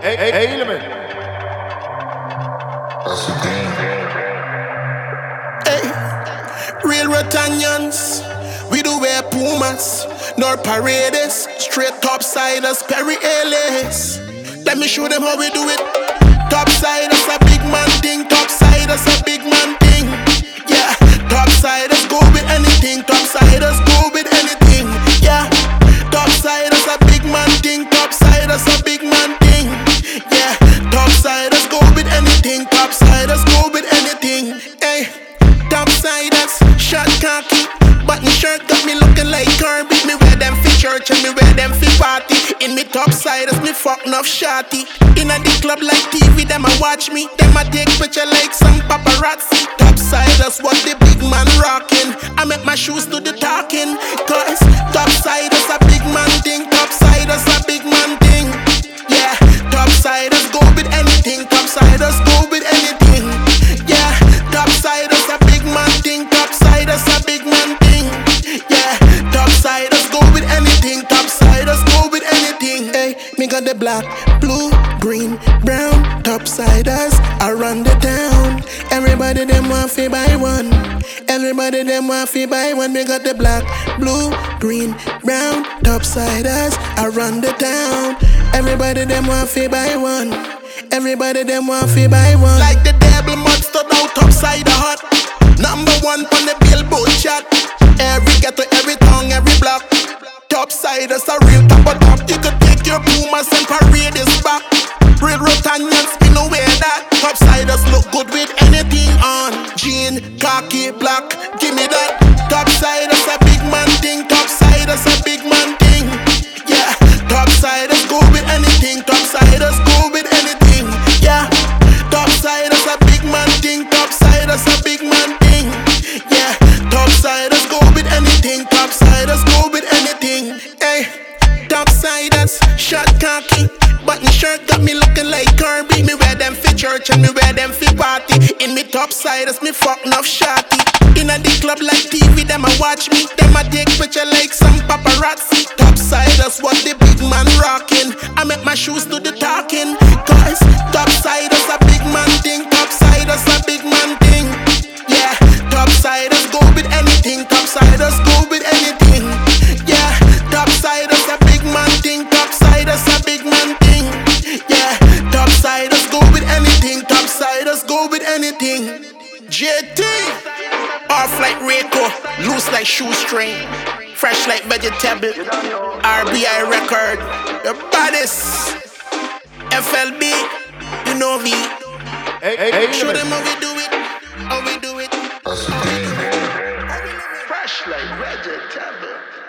Hey, hey, hey, element. Hey, real Roatanians, we do wear Pumas, nor Paredes, straight Perry Ellis. Let me show them how we do it. Topsiders a big man thing, topsiders a big shirt got me looking like Kirby. Me wear them for church and me wear them for party. In me topsiders, me fuck enough shotty. In a the club like TV, them a watch me. Them a take picture like some paparazzi. Topsiders, what the big man rocking. I make the black, blue, green, brown. Topsiders around the town. Everybody them want fi buy one. Everybody them want fi buy one. We got the black, blue, green, brown. Topsiders around the town. Everybody them want fi buy one. Everybody them want fi buy one. Like the devil stood out upside the hut. Number one on the billboard chat. Every ghetto, every tongue, every block. Topsiders a real pumas and parade this back. Real Roatanians, me no wear that. Topsiders look good with anything on. Jean, khaki, black, give me that. Shot cocky. Button shirt got me looking like Kirby. Me wear them for church and me wear them for party. In me topsiders, me fuck enough shotty. In a the club like TV, them a watch me. Them a take picture like some paparazzi. Topsiders, what the big man rocking. I make my shoes do the talking. Cause topsiders a T. Off like Rico, loose like shoestring, fresh like vegetable. RBI record, the baddest. FLB, you know me. Hey, hey, Show them how we do it, how we do it. Fresh like vegetable.